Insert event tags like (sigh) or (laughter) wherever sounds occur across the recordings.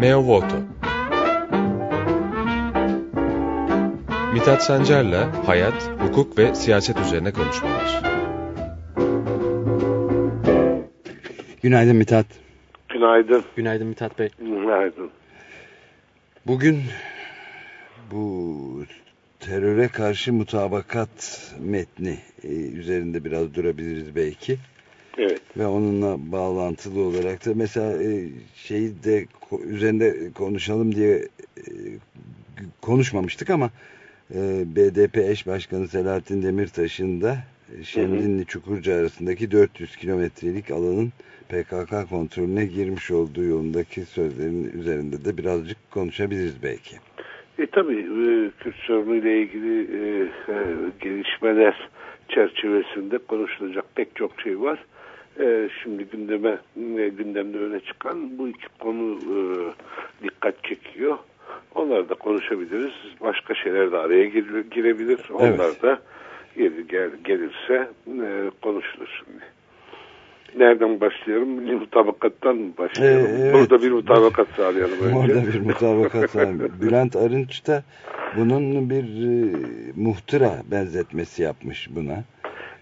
Meo Voto Mithat Sancar'la hayat, hukuk ve siyaset üzerine konuşmalar. Günaydın Mithat. Günaydın. Günaydın Mithat Bey. Günaydın. Bugün bu teröre karşı mutabakat metni e, üzerinde biraz durabiliriz belki. Evet. Ve onunla bağlantılı olarak da mesela e, şeyi de üzerinde konuşalım diye e, konuşmamıştık ama BDP eş başkanı Selahattin Demirtaş'ın da Şemdinli Çukurca arasındaki 400 kilometrelik alanın PKK kontrolüne girmiş olduğu yolundaki sözlerin üzerinde de birazcık konuşabiliriz belki. E tabi e, Kürt sorunu ile ilgili e, e, gelişmeler çerçevesinde konuşulacak pek çok şey var. E, şimdi gündeme e, gündemde öne çıkan bu iki konu e, dikkat çekiyor. Onları da konuşabiliriz. Başka şeyler de araya gir, girebilir. Onlar evet. da gel, gel, gelirse e, konuşulur şimdi. Nereden başlayalım? Mutabakattan mı başlayalım? Ee, evet. Burada bir mutabakat sağlayalım önce. Orada bir mutabakat sağlayalım. Bülent Arınç da bunun bir e, muhtıra benzetmesi yapmış buna.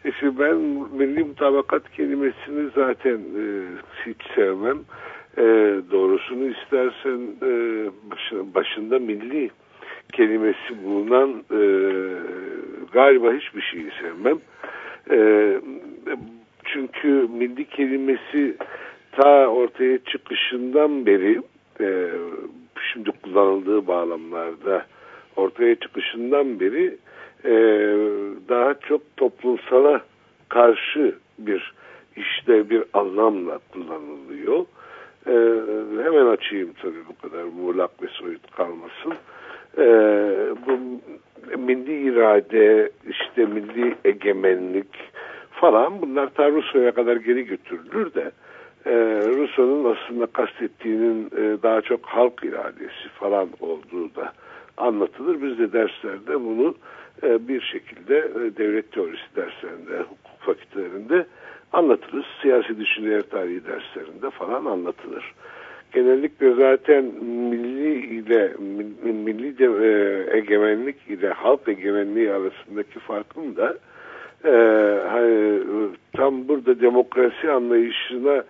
İşte ben milli mutabakat kelimesini zaten e, hiç sevmem. E, doğrusunu istersen e, başında, başında milli kelimesi bulunan e, galiba hiçbir şeyi sevmem. E, çünkü milli kelimesi ta ortaya çıkışından beri e, şimdi kullanıldığı bağlamlarda ortaya çıkışından beri e, daha çok toplumsala karşı bir işte bir anlamla kullanılıyor. E, hemen açayım tabii bu kadar muğlak ve soyut kalmasın. E, bu milli irade, işte milli egemenlik falan bunlar ta Rusya'ya kadar geri götürülür de e, Rusya'nın aslında kastettiğinin e, daha çok halk iradesi falan olduğu da anlatılır. Biz de derslerde bunu bir şekilde e, devlet teorisi derslerinde, hukuk fakültelerinde anlatırız. Siyasi düşünceler tarihi derslerinde falan anlatılır. Genellikle zaten milli ile milli de, e, egemenlik ile halk egemenliği arasındaki farkın da e, hani, tam burada demokrasi anlayışına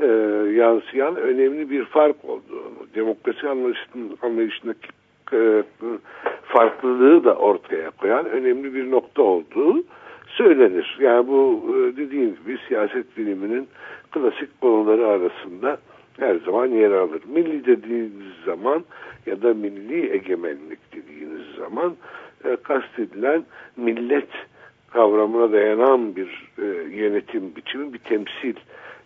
e, yansıyan önemli bir fark olduğunu, demokrasi anlayışındaki e, farklılığı da ortaya koyan önemli bir nokta olduğu söylenir. Yani bu e, dediğim gibi siyaset biliminin klasik konuları arasında her zaman yer alır. Milli dediğiniz zaman ya da milli egemenlik dediğiniz zaman e, kastedilen millet kavramına dayanan bir e, yönetim biçimi, bir temsil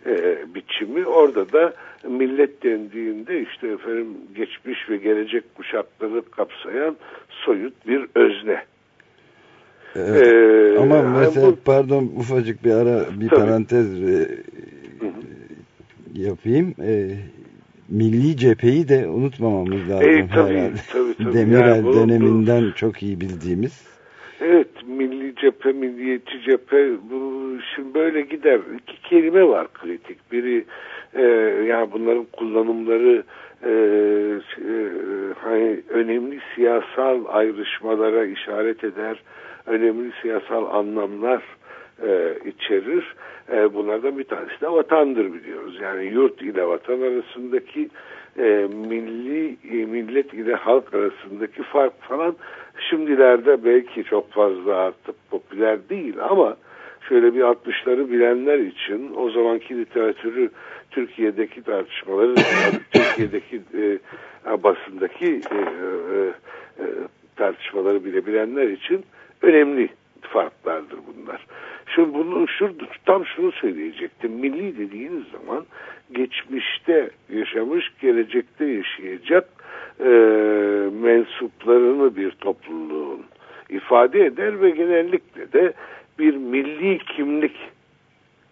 e, biçimi. Orada da millet dendiğinde işte efendim geçmiş ve gelecek kuşakları kapsayan soyut bir özne. Evet. Ee, Ama mesela bu, pardon ufacık bir ara bir tabii. parantez e, yapayım. E, milli cepheyi de unutmamamız lazım e, tabii, herhalde. Tabii, tabii. (laughs) Demirel yani bu, döneminden bu, çok iyi bildiğimiz. Evet milli cephe, milliyetçi cephe bu şimdi böyle gider. İki kelime var kritik. Biri e, yani bunların kullanımları e, e, hani önemli siyasal ayrışmalara işaret eder. Önemli siyasal anlamlar e, içerir. E, bunlardan bir tanesi de vatandır biliyoruz. Yani yurt ile vatan arasındaki e, milli e, millet ile halk arasındaki fark falan şimdilerde belki çok fazla artık popüler değil ama şöyle bir 60'ları bilenler için o zamanki literatürü Türkiye'deki tartışmaları (laughs) Türkiye'deki e, basındaki e, e, e, tartışmaları bile bilenler için önemli farklardır bunlar. Şimdi bunu şurada tam şunu söyleyecektim. Milli dediğiniz zaman geçmişte yaşamış, gelecekte yaşayacak e, mensuplarını bir topluluğun ifade eder ve genellikle de bir milli kimlik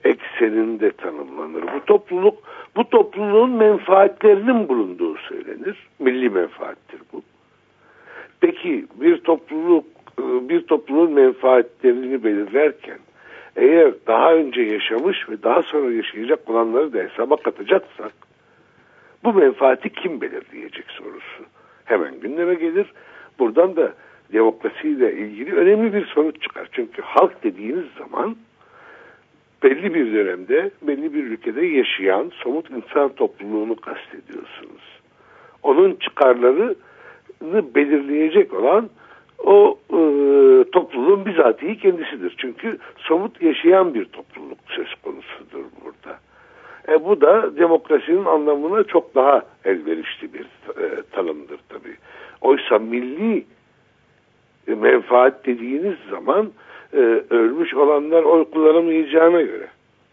ekseninde tanımlanır. Bu topluluk, bu topluluğun menfaatlerinin bulunduğu söylenir. Milli menfaattir bu. Peki bir topluluk, e, bir topluluğun menfaatlerini belirlerken eğer daha önce yaşamış ve daha sonra yaşayacak olanları da hesaba katacaksak bu bu menfaati kim belirleyecek sorusu hemen gündeme gelir. Buradan da demokrasiyle ilgili önemli bir sonuç çıkar. Çünkü halk dediğiniz zaman belli bir dönemde, belli bir ülkede yaşayan somut insan topluluğunu kastediyorsunuz. Onun çıkarlarını belirleyecek olan o e, topluluğun bizatihi kendisidir. Çünkü somut yaşayan bir topluluk söz konusudur burada. E, bu da demokrasinin anlamına çok daha elverişli bir e, tanımdır tabii. Oysa milli menfaat dediğiniz zaman e, ölmüş olanlar oy kullanamayacağına göre,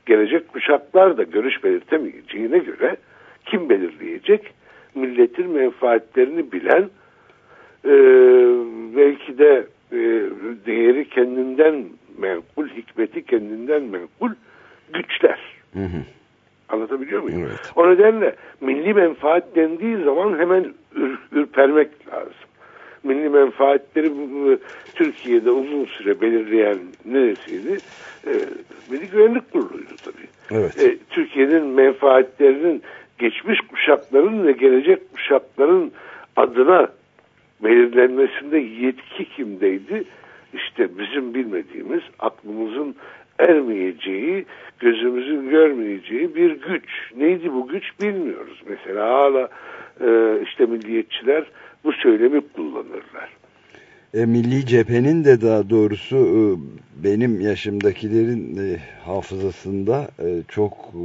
gelecek kuşaklar da görüş belirtemeyeceğine göre kim belirleyecek? Milletin menfaatlerini bilen, e, belki de e, değeri kendinden menkul, hikmeti kendinden menkul güçler. Hı hı. Anlatabiliyor muyum? Evet. O nedenle milli menfaat dendiği zaman hemen ür, ürpermek lazım. Milli menfaatleri Türkiye'de uzun süre belirleyen neresiydi? E, Milli Güvenlik Kurulu'ydu tabii. Evet. E, Türkiye'nin menfaatlerinin geçmiş kuşakların ve gelecek kuşakların adına belirlenmesinde yetki kimdeydi? İşte bizim bilmediğimiz, aklımızın ermeyeceği, gözümüzün görmeyeceği bir güç. Neydi bu güç bilmiyoruz. Mesela hala e, işte milliyetçiler bu söylemi kullanırlar. E, Milli Cephe'nin de daha doğrusu e, benim yaşımdakilerin e, hafızasında e, çok e,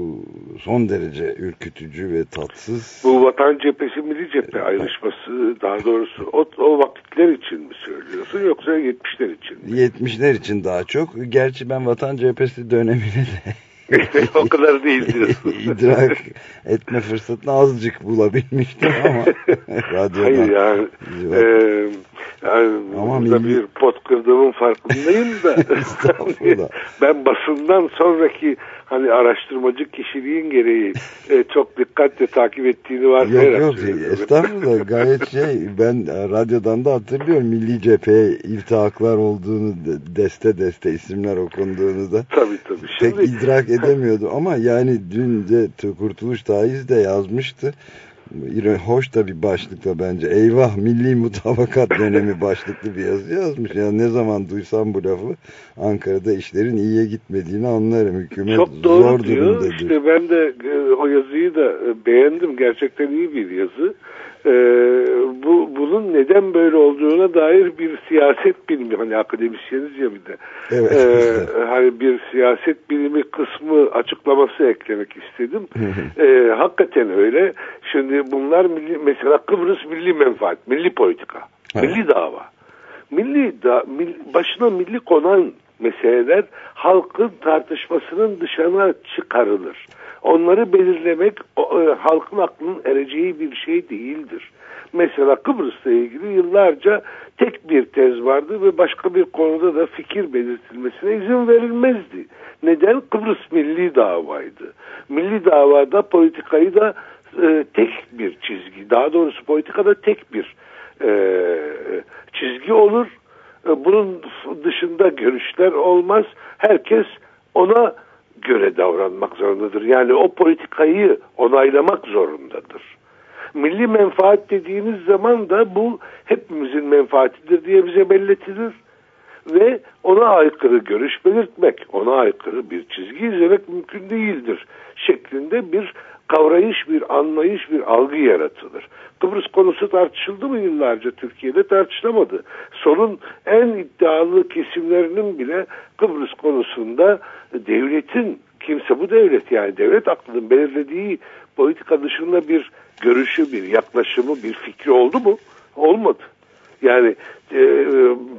son derece ürkütücü ve tatsız. Bu Vatan Cephesi Milli Cephe ayrışması daha doğrusu o, o vakitler için mi söylüyorsun yoksa 70'ler için mi? 70'ler için daha çok. Gerçi ben Vatan Cephesi dönemine de (laughs) (laughs) o kadar değil diyorsun. (laughs) İdrak etme fırsatını azıcık bulabilmiştim ama (laughs) radyodan. Hayır yani, e, yani Ama burada milli... bir pot kırdığımın farkındayım da (laughs) ben basından sonraki hani araştırmacı kişiliğin gereği e, çok dikkatle takip ettiğini var. Yok yok estağfurullah gayet şey ben radyodan da hatırlıyorum Milli Cephe'ye iltihaklar olduğunu deste deste isimler okunduğunu da. Tabii tabii. Şimdi... Pek idrak edemiyordu ama yani dün de Kurtuluş Taiz de yazmıştı hoş da bir başlıkla bence. Eyvah milli mutabakat (laughs) dönemi başlıklı bir yazı yazmış. Yani ne zaman duysam bu lafı Ankara'da işlerin iyiye gitmediğini anlarım. Hükümet Çok doğru zor diyor. durumdadır. İşte ben de e, o yazıyı da e, beğendim. Gerçekten iyi bir yazı e, bu bunun neden böyle olduğuna dair bir siyaset bilimi hani akademisyeniz ya bir de evet, e, (laughs) hani bir siyaset bilimi kısmı açıklaması eklemek istedim. e, hakikaten öyle. Şimdi bunlar milli, mesela Kıbrıs milli menfaat, milli politika, evet. milli dava. Milli da, mil, başına milli konan meseleler halkın tartışmasının dışına çıkarılır. Onları belirlemek o, e, halkın aklının ereceği bir şey değildir. Mesela Kıbrıs'la ilgili yıllarca tek bir tez vardı ve başka bir konuda da fikir belirtilmesine izin verilmezdi. Neden? Kıbrıs milli davaydı. Milli davada politikayı da e, tek bir çizgi, daha doğrusu politikada tek bir e, çizgi olur. E, bunun dışında görüşler olmaz. Herkes ona göre davranmak zorundadır. Yani o politikayı onaylamak zorundadır. Milli menfaat dediğimiz zaman da bu hepimizin menfaatidir diye bize belletilir. Ve ona aykırı görüş belirtmek, ona aykırı bir çizgi izlemek mümkün değildir şeklinde bir kavrayış, bir anlayış, bir algı yaratılır. Kıbrıs konusu tartışıldı mı yıllarca Türkiye'de tartışılamadı. Sonun en iddialı kesimlerinin bile Kıbrıs konusunda devletin kimse bu devlet yani devlet aklının belirlediği politika dışında bir görüşü, bir yaklaşımı, bir fikri oldu mu? Olmadı. Yani e,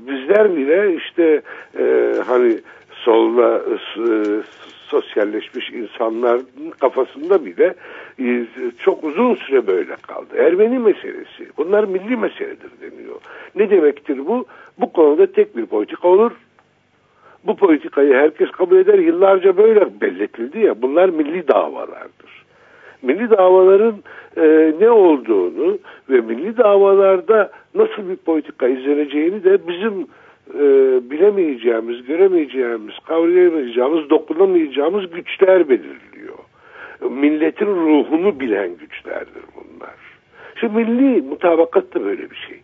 bizler bile işte e, hani solla e, sosyalleşmiş insanların kafasında bile e, çok uzun süre böyle kaldı. Ermeni meselesi. Bunlar milli meseledir deniyor. Ne demektir bu? Bu konuda tek bir politika olur. Bu politikayı herkes kabul eder. Yıllarca böyle belletildi ya. Bunlar milli davalardır. Milli davaların e, ne olduğunu ve milli davalarda nasıl bir politika izleneceğini de bizim e, bilemeyeceğimiz, göremeyeceğimiz, kavrayamayacağımız, dokunamayacağımız güçler belirliyor. milletin ruhunu bilen güçlerdir bunlar. Şu milli mutabakat da böyle bir şey.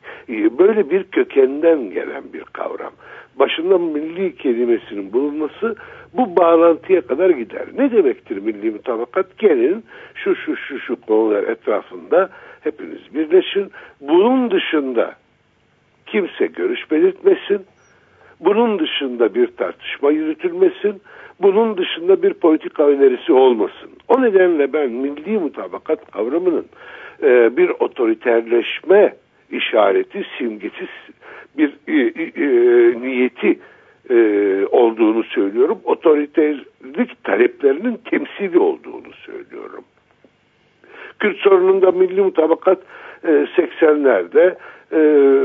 Böyle bir kökenden gelen bir kavram. Başında milli kelimesinin bulunması bu bağlantıya kadar gider. Ne demektir milli mutabakat? Gelin şu şu şu şu konular etrafında hepiniz birleşin. Bunun dışında kimse görüş belirtmesin. Bunun dışında bir tartışma yürütülmesin. Bunun dışında bir politika önerisi olmasın. O nedenle ben milli mutabakat kavramının e, bir otoriterleşme işareti, simgesi, bir e, e, e, niyeti e, olduğunu söylüyorum. Otoriterlik taleplerinin temsili olduğunu söylüyorum. Kürt sorununda milli mutabakat e, 80'lerde e,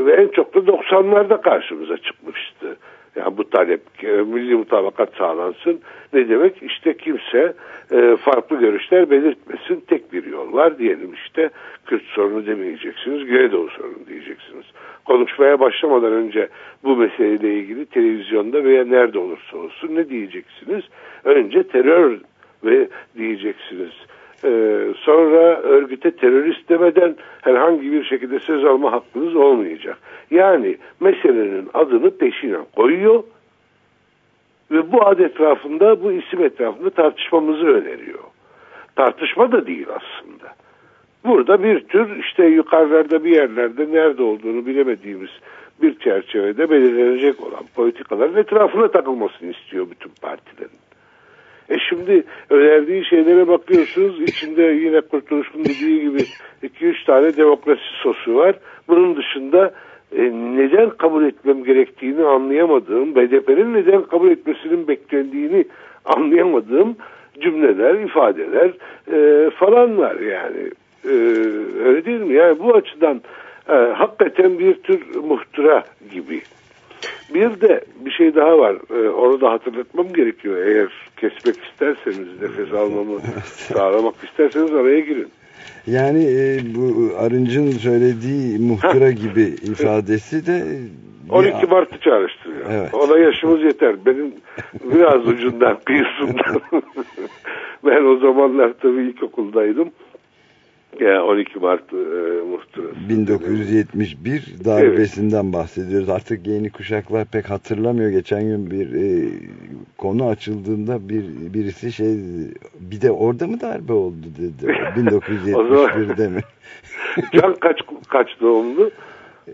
ve en çok da 90'larda karşımıza çıkmıştı. Yani bu talep e, milli mutabakat sağlansın. Ne demek? İşte kimse e, farklı görüşler belirtmesin. Tek bir yol var diyelim işte. Kürt sorunu demeyeceksiniz. Güneydoğu sorunu diyeceksiniz. Konuşmaya başlamadan önce bu meseleyle ilgili televizyonda veya nerede olursa olsun ne diyeceksiniz? Önce terör ve diyeceksiniz. Ee, sonra örgüte terörist demeden herhangi bir şekilde söz alma hakkınız olmayacak. Yani meselenin adını peşine koyuyor ve bu ad etrafında, bu isim etrafında tartışmamızı öneriyor. Tartışma da değil aslında. Burada bir tür işte yukarılarda bir yerlerde nerede olduğunu bilemediğimiz bir çerçevede belirlenecek olan politikaların etrafına takılmasını istiyor bütün partilerin. E şimdi önerdiği şeylere bakıyorsunuz içinde yine Kurtuluş'un dediği gibi 2-3 tane demokrasi sosu var. Bunun dışında e, neden kabul etmem gerektiğini anlayamadığım, BDP'nin neden kabul etmesinin beklendiğini anlayamadığım cümleler, ifadeler e, falan var yani. E, öyle değil mi? Yani bu açıdan e, hakikaten bir tür muhtıra gibi. Bir de bir şey daha var. Ee, onu da hatırlatmam gerekiyor. Eğer kesmek isterseniz, nefes almamı (laughs) sağlamak isterseniz araya girin. Yani e, bu Arınç'ın söylediği muhtıra gibi ifadesi de 12 Mart'ı çağrıştırıyor. Evet. Ona yaşımız yeter. Benim biraz ucundan, (laughs) kıyısından. (laughs) ben o zamanlar tabii ilkokuldaydım. Yani 12 Mart e, muhtırası. 1971 darbesinden evet. bahsediyoruz. Artık yeni kuşaklar pek hatırlamıyor. Geçen gün bir e, konu açıldığında bir birisi şey bir de orada mı darbe oldu dedi. (laughs) 1971'de mi? (laughs) Can kaç kaç doğumlu?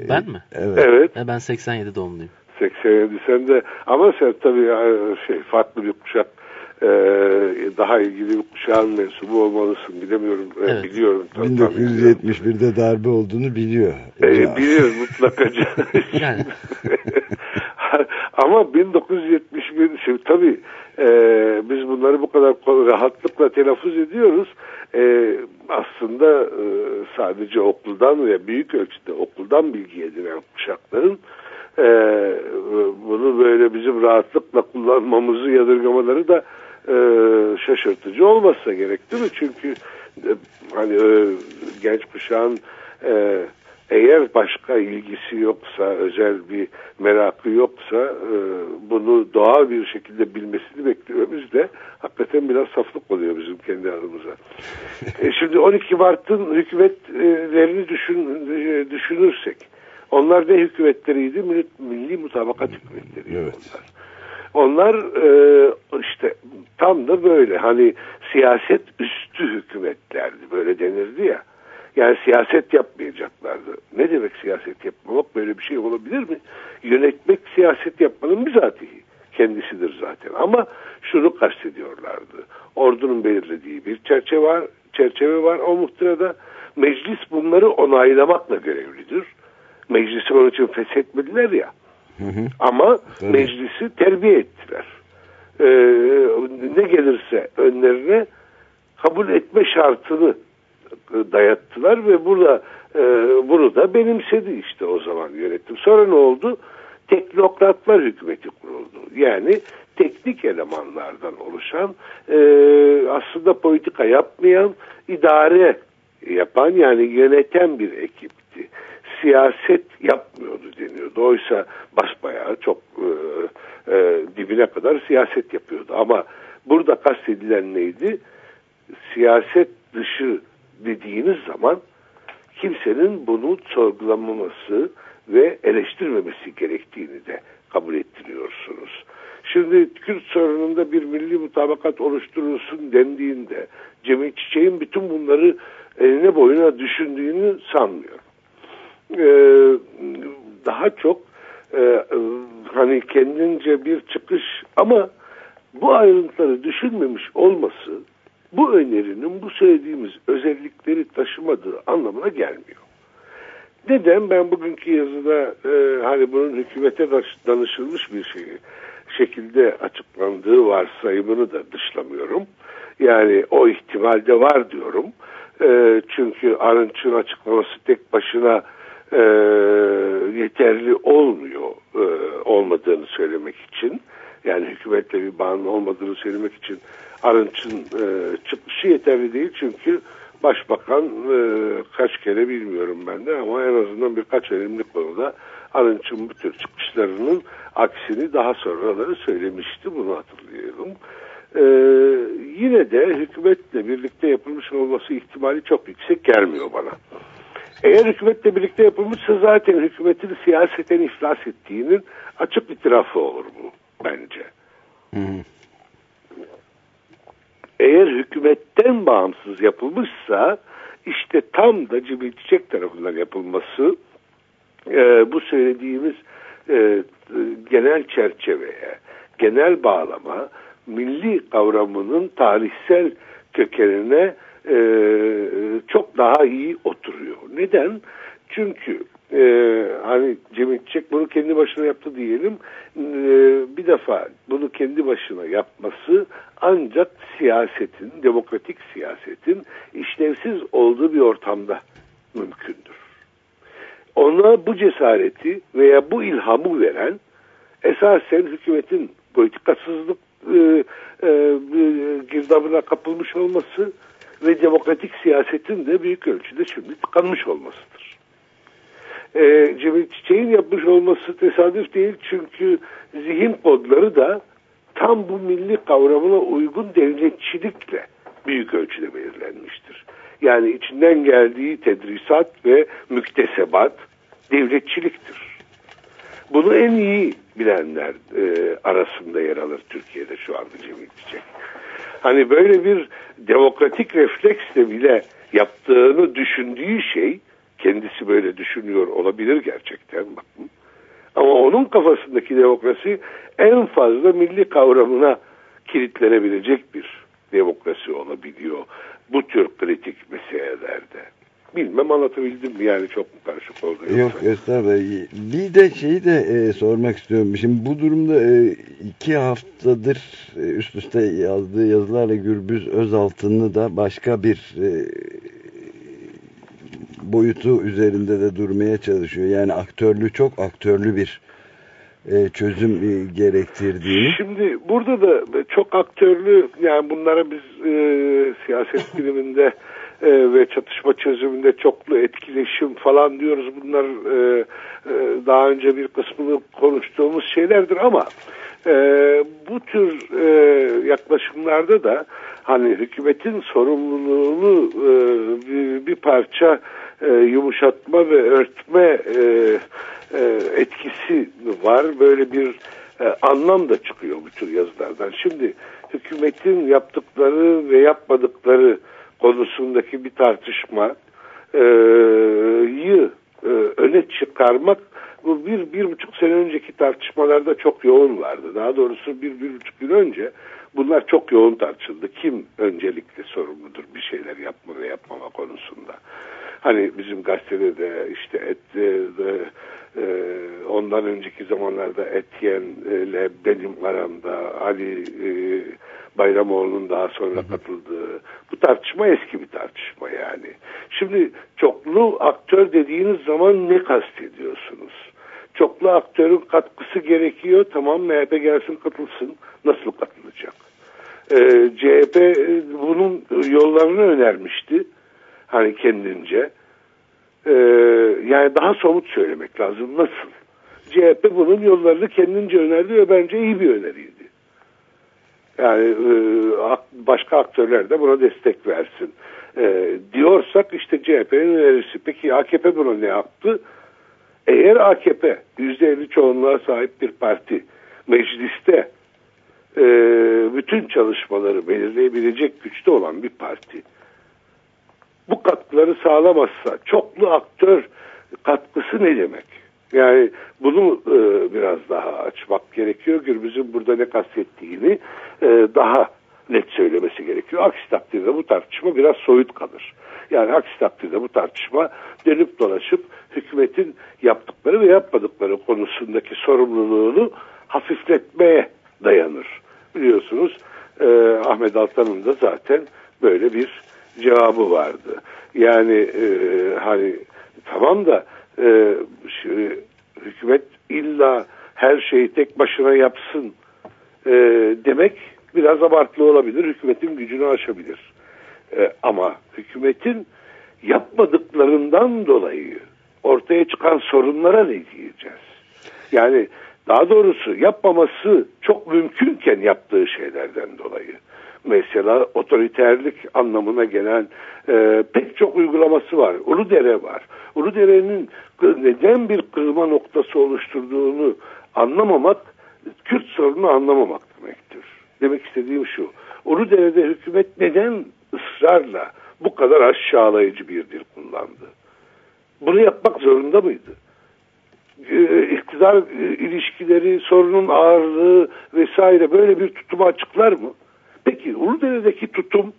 Ben mi? Evet. evet. Ben 87 doğumluyum. 87 sen de ama sen tabii şey farklı bir kuşak e, daha ilgili bir kuşağın mensubu olmalısın. Bilemiyorum. E, evet. Biliyorum. 1971'de darbe olduğunu biliyor. E, biliyor mutlaka. (laughs) yani. (laughs) Ama 1971 şimdi tabii e, biz bunları bu kadar rahatlıkla telaffuz ediyoruz. E, aslında e, sadece okuldan veya büyük ölçüde okuldan bilgi edinen kuşakların e, bunu böyle bizim rahatlıkla kullanmamızı yadırgamaları da e, şaşırtıcı olmasa gerek değil mi? Çünkü e, hani e, genç kuşağın e, eğer başka ilgisi yoksa, özel bir merakı yoksa e, bunu doğal bir şekilde bilmesini bekliyoruz de hakikaten biraz saflık oluyor bizim kendi aramıza. e, şimdi 12 Mart'ın hükümetlerini düşün, e, düşünürsek onlar ne hükümetleriydi? Milli, milli mutabakat hükümetleri evet. onlar. Onlar e, işte tam da böyle hani siyaset üstü hükümetlerdi böyle denirdi ya. Yani siyaset yapmayacaklardı. Ne demek siyaset yapmamak? Böyle bir şey olabilir mi? Yönetmek siyaset yapmanın bizatihi kendisidir zaten. Ama şunu kastediyorlardı. Ordunun belirlediği bir çerçeve var, çerçeve var o muhtırada. Meclis bunları onaylamakla görevlidir. Meclisi onun için feshetmediler ya. Hı hı. Ama Tabii. meclisi terbiye ettiler. Ee, ne gelirse önlerine kabul etme şartını dayattılar ve burada e, bunu da benimsedi işte o zaman yönetim. Sonra ne oldu? Teknokratlar hükümeti kuruldu. Yani teknik elemanlardan oluşan e, aslında politika yapmayan idare yapan yani yöneten bir ekipti siyaset yapmıyordu deniyordu. Oysa basbayağı çok e, e, dibine kadar siyaset yapıyordu. Ama burada kastedilen neydi? siyaset dışı dediğiniz zaman kimsenin bunu sorgulamaması ve eleştirmemesi gerektiğini de kabul ettiriyorsunuz. Şimdi Kürt sorununda bir milli mutabakat oluşturulsun dendiğinde Cemil Çiçek'in bütün bunları eline boyuna düşündüğünü sanmıyorum. Ee, daha çok e, hani kendince bir çıkış ama bu ayrıntıları düşünmemiş olması bu önerinin bu söylediğimiz özellikleri taşımadığı anlamına gelmiyor. Neden? Ben bugünkü yazıda e, hani bunun hükümete danışılmış bir şey şekilde açıklandığı varsayımını da dışlamıyorum. Yani o ihtimalde var diyorum. E, çünkü Arınç'ın açıklaması tek başına e, yeterli olmuyor e, olmadığını söylemek için. Yani hükümetle bir bağının olmadığını söylemek için Arınç'ın e, çıkışı yeterli değil çünkü Başbakan e, kaç kere bilmiyorum ben de ama en azından birkaç önemli konuda Arınç'ın bu tür çıkışlarının aksini daha sonraları söylemişti. Bunu hatırlıyorum. Ee, yine de hükümetle birlikte yapılmış olması ihtimali çok yüksek gelmiyor bana. Eğer hükümetle birlikte yapılmışsa zaten hükümetin siyaseten iflas ettiğinin açık itirafı olur bu bence. Hı eğer hükümetten bağımsız yapılmışsa işte tam da Cemil Çiçek tarafından yapılması e, bu söylediğimiz e, genel çerçeveye, genel bağlama, milli kavramının tarihsel kökenine e, çok daha iyi oturuyor. Neden? Çünkü e, hani Cemil Çiçek bunu kendi başına yaptı diyelim. E, bir defa bunu kendi başına yapması ancak siyasetin, demokratik siyasetin işlevsiz olduğu bir ortamda mümkündür. Ona bu cesareti veya bu ilhamı veren esasen hükümetin politikasızlık e, e, girdabına kapılmış olması ve demokratik siyasetin de büyük ölçüde şimdi tıkanmış olmasıdır e, Cemil Çiçek'in yapmış olması tesadüf değil çünkü zihin kodları da tam bu milli kavramına uygun devletçilikle büyük ölçüde belirlenmiştir. Yani içinden geldiği tedrisat ve müktesebat devletçiliktir. Bunu en iyi bilenler e, arasında yer alır Türkiye'de şu anda Cemil Çiçek. Hani böyle bir demokratik refleksle bile yaptığını düşündüğü şey kendisi böyle düşünüyor olabilir gerçekten bakın. Ama onun kafasındaki demokrasi en fazla milli kavramına kilitlenebilecek bir demokrasi olabiliyor bu tür kritik meselelerde. Bilmem anlatabildim mi yani çok karışık oldu? Yoksa? Yok estağfurullah. Bir de şeyi de e, sormak istiyorum. Şimdi bu durumda e, iki haftadır e, üst üste yazdığı yazılarla Gürbüz Özaltın'ı da başka bir e, boyutu üzerinde de durmaya çalışıyor. Yani aktörlü çok aktörlü bir e, çözüm e, gerektirdiğini. Şimdi burada da çok aktörlü yani bunlara biz e, siyaset biliminde (laughs) e, ve çatışma çözümünde çoklu etkileşim falan diyoruz. Bunlar e, e, daha önce bir kısmını konuştuğumuz şeylerdir ama e, bu tür e, yaklaşımlarda da hani hükümetin sorumluluğunu e, bir, bir parça e, yumuşatma ve örtme e, e, etkisi var. Böyle bir e, anlam da çıkıyor bu tür yazılardan. Şimdi hükümetin yaptıkları ve yapmadıkları konusundaki bir tartışma e, e, öne çıkarmak bu bir, bir buçuk sene önceki tartışmalarda çok yoğun vardı. Daha doğrusu bir, bir buçuk gün önce bunlar çok yoğun tartışıldı. Kim öncelikle sorumludur bir şeyler yapma ve yapmama konusunda. Hani bizim gazetede de işte et, de, de, e, ondan önceki zamanlarda Etiyen'le benim aramda Ali e, Bayramoğlu'nun daha sonra katıldığı bu tartışma eski bir tartışma yani. Şimdi çoklu aktör dediğiniz zaman ne kastediyorsunuz? Çoklu aktörün katkısı gerekiyor. Tamam MHP gelsin katılsın. Nasıl katılacak? Ee, CHP bunun yollarını önermişti hani kendince. Ee, yani daha somut söylemek lazım. Nasıl? CHP bunun yollarını kendince önerdi ve bence iyi bir öneriydi. Yani e, başka aktörler de buna destek versin. E, diyorsak işte CHP'nin önerisi. Peki AKP buna ne yaptı? Eğer AKP %50 çoğunluğa sahip bir parti mecliste e, bütün çalışmaları belirleyebilecek güçte olan bir parti bu katkıları sağlamazsa çoklu aktör katkısı ne demek? Yani bunu e, biraz daha açmak gerekiyor. Gürbüz'ün burada ne kastettiğini e, daha net söylemesi gerekiyor. Aksi takdirde bu tartışma biraz soyut kalır. Yani aksi takdirde bu tartışma dönüp dolaşıp hükümetin yaptıkları ve yapmadıkları konusundaki sorumluluğunu hafifletmeye dayanır. Biliyorsunuz e, Ahmet Altan'ın da zaten böyle bir cevabı vardı. Yani e, hani tamam da e, şimdi, hükümet illa her şeyi tek başına yapsın e, demek biraz abartılı olabilir. Hükümetin gücünü aşabilir. E, ama hükümetin yapmadıklarından dolayı ortaya çıkan sorunlara ne diyeceğiz? Yani daha doğrusu yapmaması çok mümkünken yaptığı şeylerden dolayı. Mesela otoriterlik anlamına gelen e, pek çok uygulaması var. Uludere var. Uludere'nin neden bir kırma noktası oluşturduğunu anlamamak, Kürt sorunu anlamamak demektir. Demek istediğim şu. Uludere'de hükümet neden ısrarla bu kadar aşağılayıcı bir dil kullandı? Bunu yapmak zorunda mıydı? Ee, iktidar e, ilişkileri, sorunun ağırlığı vesaire böyle bir tutumu açıklar mı? Peki Uludere'deki tutum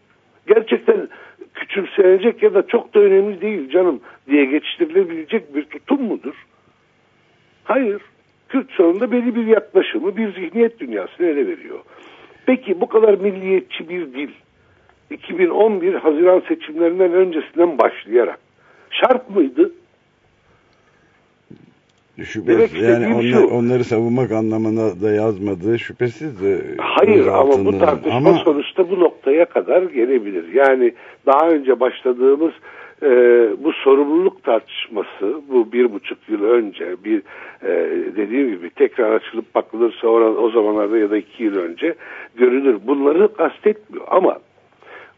gerçekten küçümsenecek ya da çok da önemli değil canım diye geçiştirilebilecek bir tutum mudur? Hayır. Kürt sorununda belli bir yaklaşımı, bir zihniyet dünyasını ele veriyor. Peki bu kadar milliyetçi bir dil 2011 Haziran seçimlerinden öncesinden başlayarak şart mıydı? Şüphesiz yani onlar, onları savunmak anlamına da yazmadığı şüphesiz Hayır ama bu tartışma ama... sonuçta bu noktaya kadar gelebilir. Yani daha önce başladığımız e, bu sorumluluk tartışması bu bir buçuk yıl önce bir e, dediğim gibi tekrar açılıp bakılırsa o zamanlarda ya da iki yıl önce görülür. Bunları kastetmiyor ama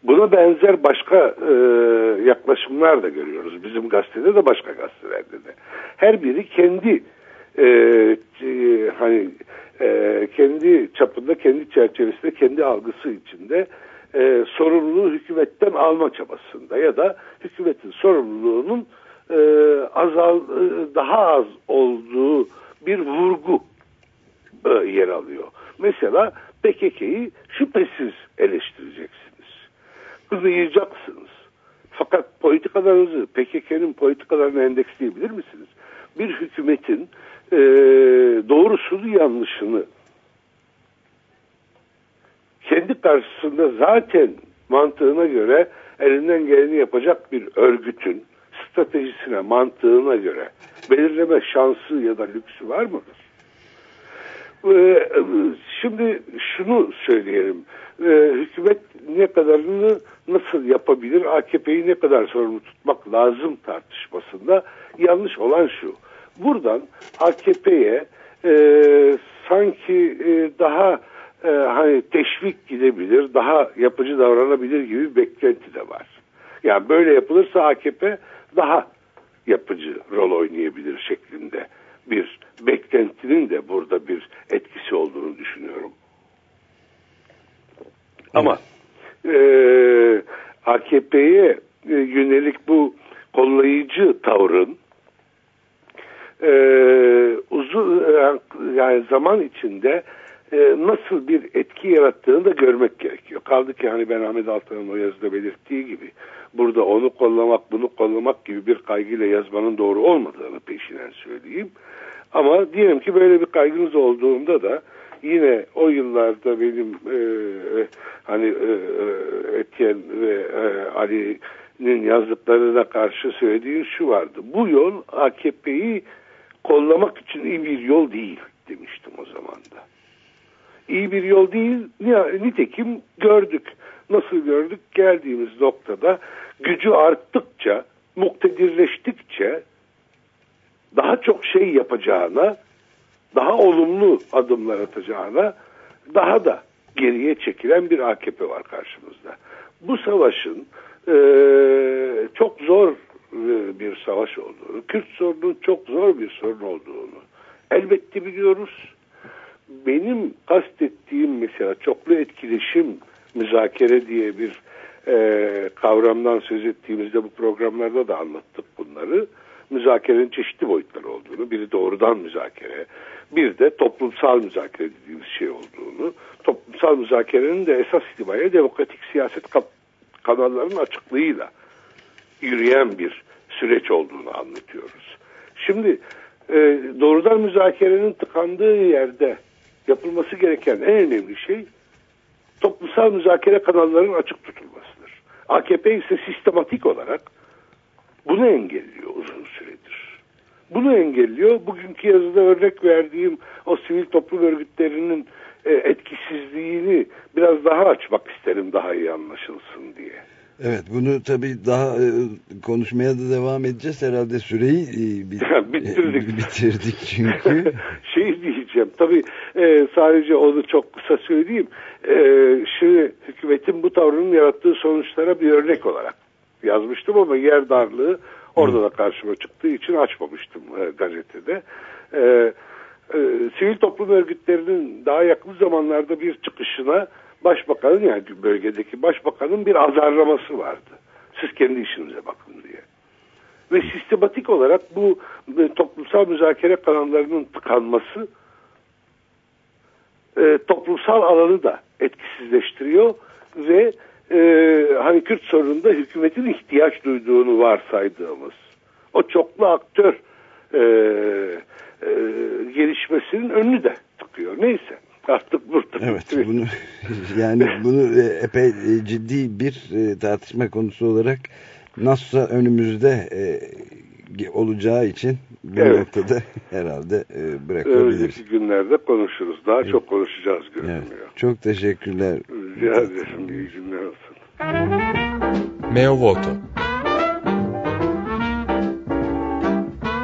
Buna benzer başka e, yaklaşımlar da görüyoruz. Bizim gazetede de başka gazetelerde de. Her biri kendi e, e, hani e, kendi çapında, kendi çerçevesinde, kendi algısı içinde e, sorumluluğu hükümetten alma çabasında ya da hükümetin sorumluluğunun e, azal e, daha az olduğu bir vurgu e, yer alıyor. Mesela PKK'yı şüphesiz eleştireceksiniz kızıyacaksınız. Fakat politikalarınızı PKK'nın politikalarına endeksleyebilir misiniz? Bir hükümetin e, doğrusunu yanlışını kendi karşısında zaten mantığına göre elinden geleni yapacak bir örgütün stratejisine, mantığına göre belirleme şansı ya da lüksü var mıdır? Ee, şimdi şunu söyleyelim. Ee, hükümet ne kadarını nasıl yapabilir, AKP'yi ne kadar sorumlu tutmak lazım tartışmasında yanlış olan şu. Buradan AKP'ye e, sanki e, daha e, hani teşvik gidebilir, daha yapıcı davranabilir gibi beklenti de var. Yani böyle yapılırsa AKP daha yapıcı rol oynayabilir şeklinde bir beklentinin de burada bir etkisi olduğunu düşünüyorum. Ama e, AKP'ye e, yönelik bu kollayıcı tavrın e, uzun e, yani zaman içinde e, nasıl bir etki yarattığını da görmek gerekiyor. Kaldı ki hani ben Ahmet Altan'ın o yazıda belirttiği gibi burada onu kollamak bunu kollamak gibi bir kaygıyla yazmanın doğru olmadığını peşinen söyleyeyim. Ama diyelim ki böyle bir kaygınız olduğunda da yine o yıllarda benim e, e hani e, e, Etienne ve e, Ali'nin yazdıklarına karşı söylediğim şu vardı. Bu yol AKP'yi kollamak için iyi bir yol değil demiştim o zaman da. İyi bir yol değil. Nitekim gördük. Nasıl gördük? Geldiğimiz noktada gücü arttıkça, muktedirleştikçe daha çok şey yapacağına, daha olumlu adımlar atacağına, daha da geriye çekilen bir AKP var karşımızda. Bu savaşın e, çok zor e, bir savaş olduğunu, Kürt sorunun çok zor bir sorun olduğunu elbette biliyoruz. Benim kastettiğim mesela çoklu etkileşim müzakere diye bir e, kavramdan söz ettiğimizde bu programlarda da anlattık bunları. Müzakerenin çeşitli boyutları olduğunu, biri doğrudan müzakere, bir de toplumsal müzakere dediğimiz şey olduğunu, toplumsal müzakerenin de esas itibariyle demokratik siyaset kanallarının açıklığıyla yürüyen bir süreç olduğunu anlatıyoruz. Şimdi e, doğrudan müzakerenin tıkandığı yerde yapılması gereken en önemli şey toplumsal müzakere kanallarının açık tutulmasıdır. AKP ise sistematik olarak bunu engelliyor. Bunu engelliyor. Bugünkü yazıda örnek verdiğim o sivil toplum örgütlerinin e, etkisizliğini biraz daha açmak isterim daha iyi anlaşılsın diye. Evet bunu tabii daha e, konuşmaya da devam edeceğiz herhalde süreyi e, (laughs) bitirdik. bitirdik çünkü. (laughs) şey diyeceğim tabii e, sadece onu çok kısa söyleyeyim. E, şimdi hükümetin bu tavrının yarattığı sonuçlara bir örnek olarak yazmıştım ama yer darlığı orada da karşıma çıktığı için açmamıştım e, gazetede. E, e, sivil toplum örgütlerinin daha yakın zamanlarda bir çıkışına başbakanın yani bölgedeki başbakanın bir azarlaması vardı. Siz kendi işinize bakın diye. Ve sistematik olarak bu e, toplumsal müzakere kanallarının tıkanması e, toplumsal alanı da etkisizleştiriyor ve e, hani Kürt sorununda hükümetin ihtiyaç duyduğunu varsaydığımız o çoklu aktör e, e, gelişmesinin önünü de tıkıyor. Neyse artık burada. Evet bunu yani bunu e, epey e, ciddi bir e, tartışma konusu olarak nasılsa önümüzde olacağı için bu evet. noktada (laughs) herhalde bırakabiliriz. Önümüzdeki günlerde konuşuruz. Daha evet. çok konuşacağız görünüyor. Evet. Çok teşekkürler. Rica ederim. İyi günler olsun. Meo Voto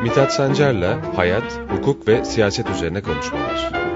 Mithat Sancar'la hayat, hukuk ve siyaset üzerine konuşmalar.